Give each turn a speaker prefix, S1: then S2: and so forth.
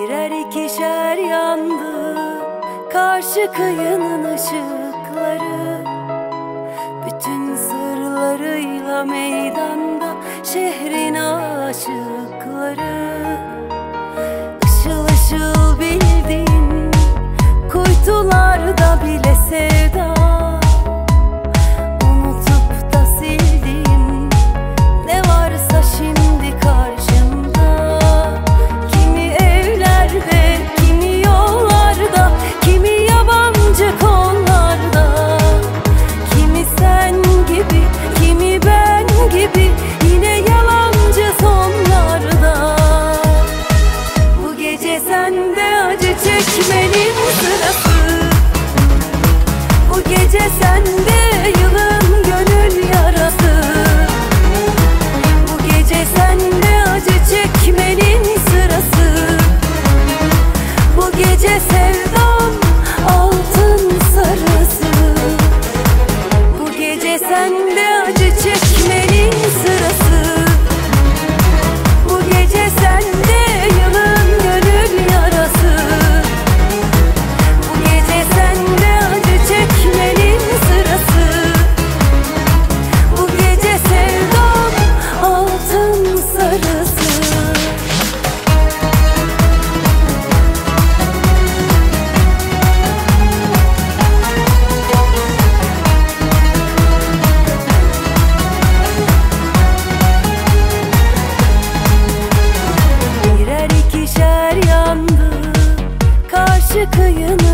S1: Birer ikişer yandı karşı kıyının ışıkları. Bütün sırlarıyla meydanda şehrin aşıkları. Düşmenin sırası. Bu gece sende yılın gönül yarası. Bu gece sende acı çekmenin sırası. Bu gece sevdam altın sarısı. Bu gece sende Çıkayım